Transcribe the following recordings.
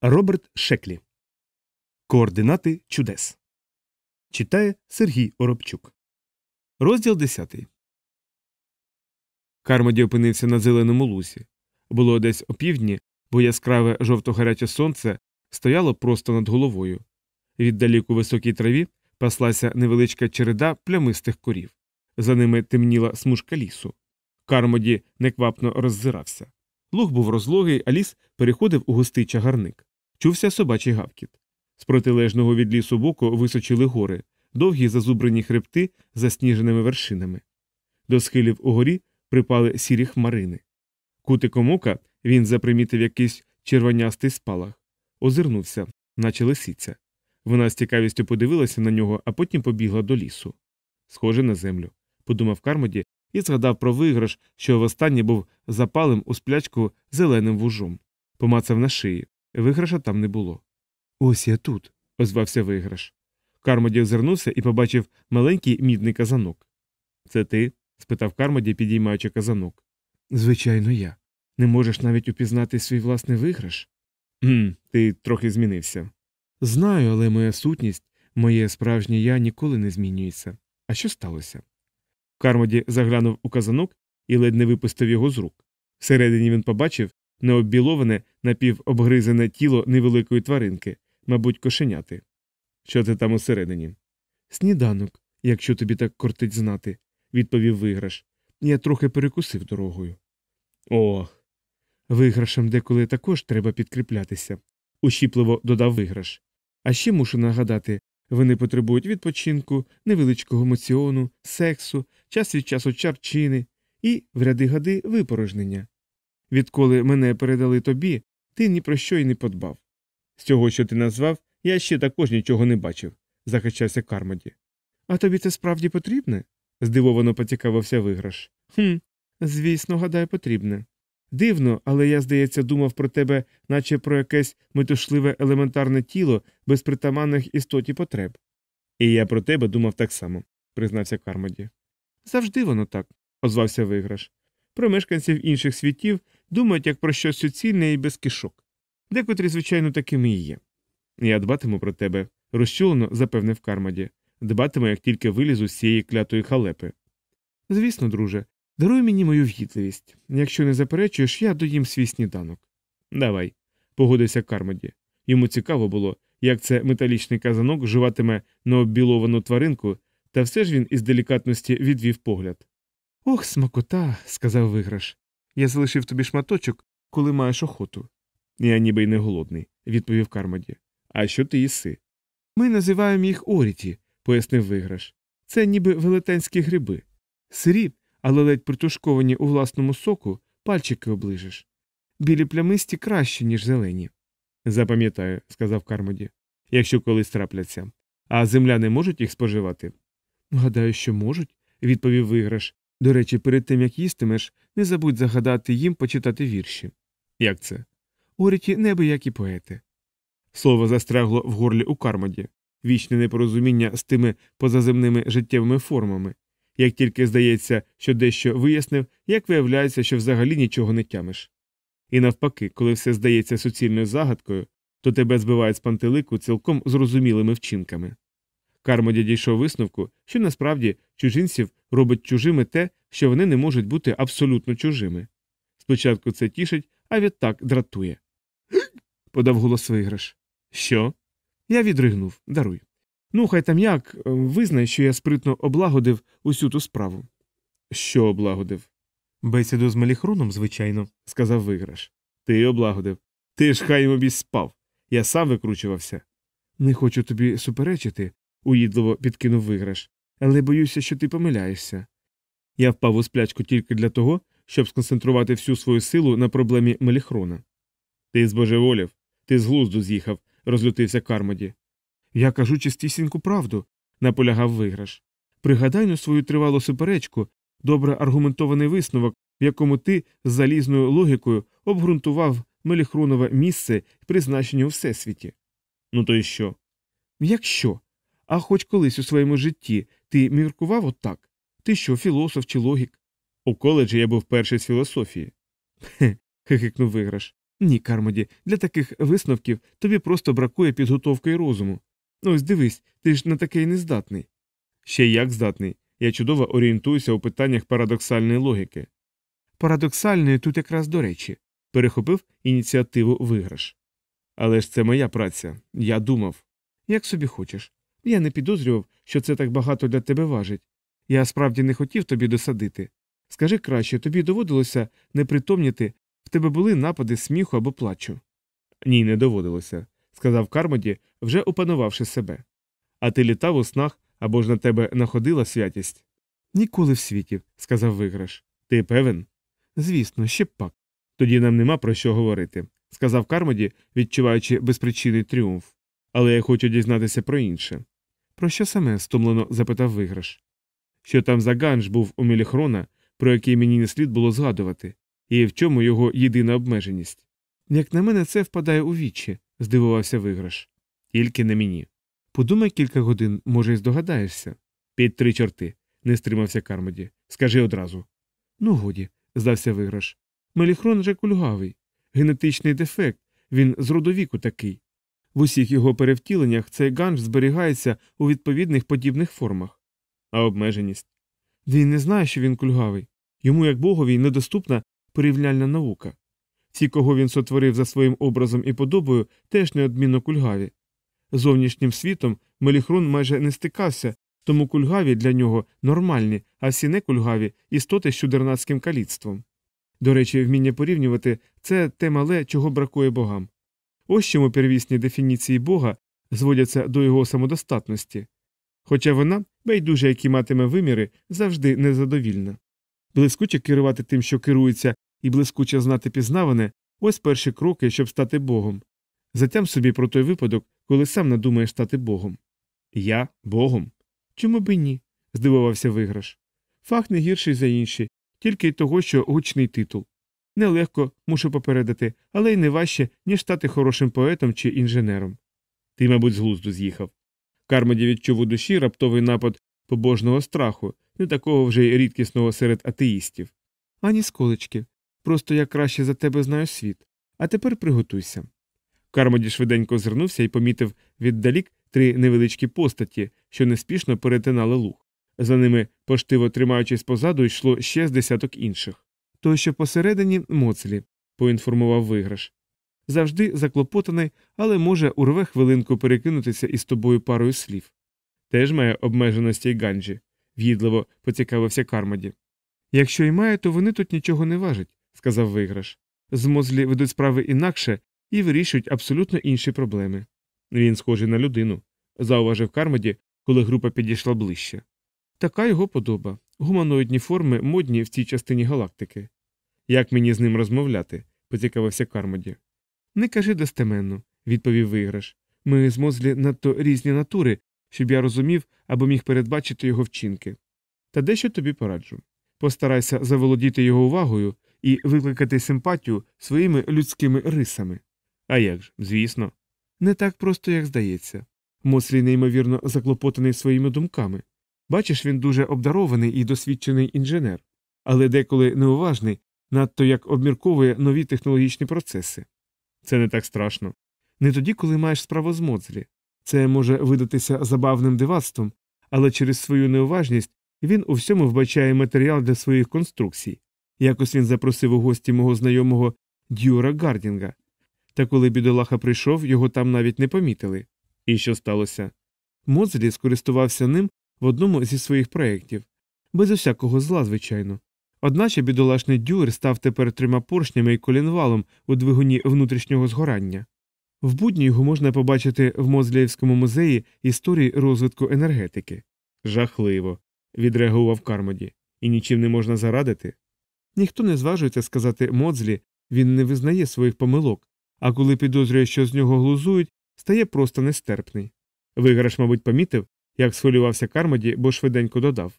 Роберт Шеклі. Координати чудес. Читає Сергій Оробчук. Розділ 10. Кармоді опинився на зеленому лусі. Було десь опівдні, бо яскраве жовто-гаряче сонце стояло просто над головою. Віддалік у високій траві паслася невеличка череда плямистих корів. За ними темніла смужка лісу. Кармоді неквапно роззирався. Луг був розлогий, а ліс переходив у густий чагарник. Чувся собачий гавкіт. З протилежного від лісу боку височили гори, довгі зазубрені хребти засніженими вершинами. До схилів угорі припали сірі хмарини. Кутиком ока він запримітив якийсь червонястий спалах, озирнувся, наче лисиця. Вона з цікавістю подивилася на нього, а потім побігла до лісу. Схоже на землю, подумав Кармоді і згадав про виграш, що востаннє був запалим у сплячку зеленим вужом. Помацав на шиї. Виграша там не було. Ось я тут, озвався виграш. Кармоді озирнувся і побачив маленький мідний казанок. Це ти? спитав Кармоді, підіймаючи казанок. Звичайно, я. Не можеш навіть упізнати свій власний виграш? «Хм, Ти трохи змінився. Знаю, але моя сутність, моє справжнє я ніколи не змінюється. А що сталося? Кармоді заглянув у казанок і ледь не випустив його з рук. Всередині він побачив необбіловане, напівобгризене тіло невеликої тваринки, мабуть, кошеняти. Що ти там усередині? Сніданок, якщо тобі так кортить знати, відповів виграш. Я трохи перекусив дорогою. Ох. Виграшем деколи також треба підкріплятися, ущіпливо додав виграш. А ще мушу нагадати вони потребують відпочинку, невеличкого моціону, сексу, час від часу чарчини і, в ряди гади, випорожнення. Відколи мене передали тобі, ти ні про що й не подбав. З цього, що ти назвав, я ще також нічого не бачив, захищався Кармоді. А тобі це справді потрібне? здивовано поцікавився виграш. «Хм, звісно, гадаю, потрібне. Дивно, але я, здається, думав про тебе, наче про якесь метушливе елементарне тіло без притаманних істоті потреб. І я про тебе думав так само, признався Кармоді. Завжди воно так, озвався виграш. Про мешканців інших світів думають як про щось суцільне і без кишок. Декотрі, звичайно, такими і є. Я дбатиму про тебе, розчулено запевнив Кармоді. Дбатиму, як тільки вилізу з цієї клятої халепи. Звісно, друже, даруй мені мою вгідливість. Якщо не заперечуєш, я доїм свій сніданок. Давай, погодився Кармоді. Йому цікаво було, як це металічний казанок жуватиме необбіловану тваринку, та все ж він із делікатності відвів погляд. Ох, смакота, сказав виграш. Я залишив тобі шматочок, коли маєш охоту. Я ніби й не голодний, відповів Кармоді. А що ти їси? Ми називаємо їх оріті, пояснив виграш. Це ніби велетенські гриби. Сирі, але ледь притушковані у власному соку, пальчики оближеш. Білі плямисті краще, ніж зелені. Запам'ятаю, сказав Кармоді, якщо колись трапляться. А земляни можуть їх споживати? Гадаю, що можуть, відповів виграш. До речі, перед тим як їстимеш, не забудь загадати їм почитати вірші. Як це? Оріті небиякі поети. Слово застрягло в горлі у Кармоді, вічне непорозуміння з тими позаземними життєвими формами. Як тільки здається, що дещо вияснив, як виявляється, що взагалі нічого не тямиш. І навпаки, коли все здається суцільною загадкою, то тебе збивають з пантелику цілком зрозумілими вчинками. Кармоді дійшов висновку, що насправді чужинців робить чужими те, що вони не можуть бути абсолютно чужими. Спочатку це тішить, а відтак дратує. подав голос виграш. Що? Я відригнув, даруй. Ну, хай там як, визнай, що я спритно облагодив усю ту справу. Що облагодив? Бесіду з Меліхроном, звичайно, сказав виграш. Ти облагодив. Ти ж хай йому спав. Я сам викручувався. Не хочу тобі суперечити, уїдливо підкинув виграш, але боюся, що ти помиляєшся. Я впав у сплячку тільки для того, щоб сконцентрувати всю свою силу на проблемі Меліхрона. Ти збожеволів, ти з глузду з'їхав, розлютився Кармоді. Я кажу чистісіньку правду, наполягав виграш. Пригадай на свою тривалу суперечку, добре аргументований висновок, в якому ти з залізною логікою обґрунтував Меліхронове місце і призначення у всесвіті. Ну то й що? Якщо? А хоч колись у своєму житті ти міркував отак? Ти що, філософ чи логік? У коледжі я був перший з філософії. Хе, хихикнув виграш. Ні, Кармоді, для таких висновків тобі просто бракує підготовки і розуму. Ось дивись, ти ж на таке й не здатний. Ще як здатний. Я чудово орієнтуюся у питаннях парадоксальної логіки. Парадоксальної тут якраз до речі, перехопив ініціативу виграш. Але ж це моя праця. Я думав. Як собі хочеш. Я не підозрював, що це так багато для тебе важить. Я справді не хотів тобі досадити. Скажи краще, тобі доводилося непритомніти, в тебе були напади сміху або плачу. Ні, не доводилося, сказав Кармоді, вже опанувавши себе. А ти літав у снах або ж на тебе находила святість? Ніколи в світі, сказав виграш. Ти певен? Звісно, ще б пак. Тоді нам нема про що говорити, сказав Кармоді, відчуваючи безпричинний тріумф. Але я хочу дізнатися про інше. Про що саме? стомлено запитав виграш. Що там за ганж був у Міліхрона, про який мені не слід було згадувати, і в чому його єдина обмеженість? Як на мене, це впадає у вічі, здивувався виграш. Тільки не мені. Подумай кілька годин, може, й здогадаєшся. Під три чорти, не стримався Кармоді. Скажи одразу. Ну, годі, здався виграш. Меліхрон же кульгавий, генетичний дефект, він з родовіку такий. В усіх його перевтіленнях цей ганж зберігається у відповідних подібних формах. А обмеженість? Він не знає, що він кульгавий. Йому, як богові, недоступна порівняльна наука. Ті, кого він сотворив за своїм образом і подобою, теж неодмінно кульгаві. Зовнішнім світом Меліхрон майже не стикався, тому кульгаві для нього нормальні, а всі не кульгаві істоти з чудернацьким каліцтвом. До речі, вміння порівнювати це те мале, чого бракує богам. Ось чому первісні дефініції Бога зводяться до його самодостатності, хоча вона, байдуже, які матиме виміри, завжди незадовільна. Блискуче керувати тим, що керується, і блискуче знати пізнаване ось перші кроки, щоб стати Богом. Затям собі про той випадок, коли сам надумаєш стати Богом. Я Богом? Чому б ні? здивувався виграш. Фах не гірший за інші, тільки й того, що гучний титул. Нелегко, мушу попередити, але й не важче, ніж стати хорошим поетом чи інженером. Ти, мабуть, з глузду з'їхав. Кармоді відчув у душі раптовий напад побожного страху, не такого вже й рідкісного серед атеїстів. Ані сколечки. Просто я краще за тебе знаю світ. А тепер приготуйся. Кармоді швиденько озирнувся і помітив віддалік три невеличкі постаті, що неспішно перетинали луг. За ними, поштиво тримаючись позаду, йшло ще з десяток інших. Той, що посередині моцлі, поінформував виграш. Завжди заклопотаний, але може урве хвилинку перекинутися із тобою парою слів. Теж має обмеженості й ганджі, в'їдливо поцікавився Кармоді. Якщо й має, то вони тут нічого не важать, сказав виграш. З Мозлі ведуть справи інакше і вирішують абсолютно інші проблеми. Він схожий на людину, зауважив Кармоді, коли група підійшла ближче. Така його подоба. Гуманоїдні форми модні в цій частині галактики. Як мені з ним розмовляти? поцікавився Кармоді. Не кажи достеменно, відповів виграш. Ми з Мозлі надто різні натури, щоб я розумів або міг передбачити його вчинки. Та дещо тобі пораджу. Постарайся заволодіти його увагою і викликати симпатію своїми людськими рисами. А як ж, звісно, не так просто, як здається. Мослі неймовірно заклопотаний своїми думками. Бачиш, він дуже обдарований і досвідчений інженер, але деколи неуважний, надто як обмірковує нові технологічні процеси. Це не так страшно. Не тоді, коли маєш справу з Моцлі. Це може видатися забавним дивацтвом, але через свою неуважність він у всьому вбачає матеріал для своїх конструкцій. Якось він запросив у гості мого знайомого Дюра Гардінга. Та коли бідолаха прийшов, його там навіть не помітили. І що сталося? Моцлі скористувався ним в одному зі своїх проєктів, без усякого зла, звичайно. Одначе бідолашний дюр став тепер трьома поршнями і колінвалом у двигуні внутрішнього згорання. В будні його можна побачити в Мозліївському музеї історії розвитку енергетики. Жахливо, відреагував Кармоді, і нічим не можна зарадити. Ніхто не зважується сказати Моцлі, він не визнає своїх помилок, а коли підозрює, що з нього глузують, стає просто нестерпний. Виграш, мабуть, помітив, як схвилювався Кармоді, бо швиденько додав.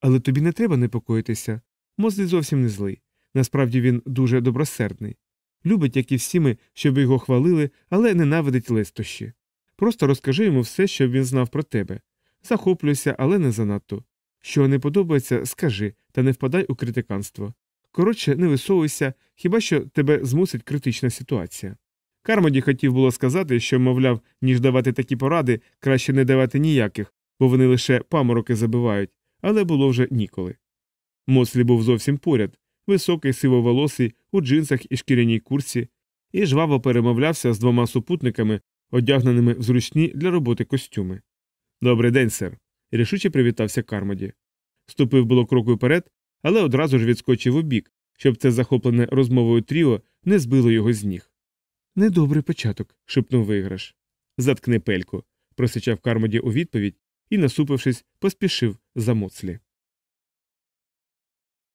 Але тобі не треба непокоїтися. Мозлі зовсім не злий. Насправді він дуже добросердний. Любить, як і всі ми, щоб його хвалили, але ненавидить листощі. Просто розкажи йому все, що він знав про тебе. Захоплюйся, але не занадто. Що не подобається, скажи, та не впадай у критиканство. Коротше, не висовуйся, хіба що тебе змусить критична ситуація. Кармоді хотів було сказати, що, мовляв, ніж давати такі поради, краще не давати ніяких, бо вони лише памороки забивають, але було вже ніколи. Мослі був зовсім поряд, високий сивоволосий, у джинсах і шкіряній курсі, і жваво перемовлявся з двома супутниками, одягненими в зручні для роботи костюми. Добрий день, сер. рішуче привітався Кармоді. Ступив було крок уперед, але одразу ж відскочив у бік, щоб це захоплене розмовою тріо не збило його з ніг. Недобрий початок, шепнув виграш. Заткни пельку, просичав Кармоді у відповідь і, насупившись, поспішив за Моцлі.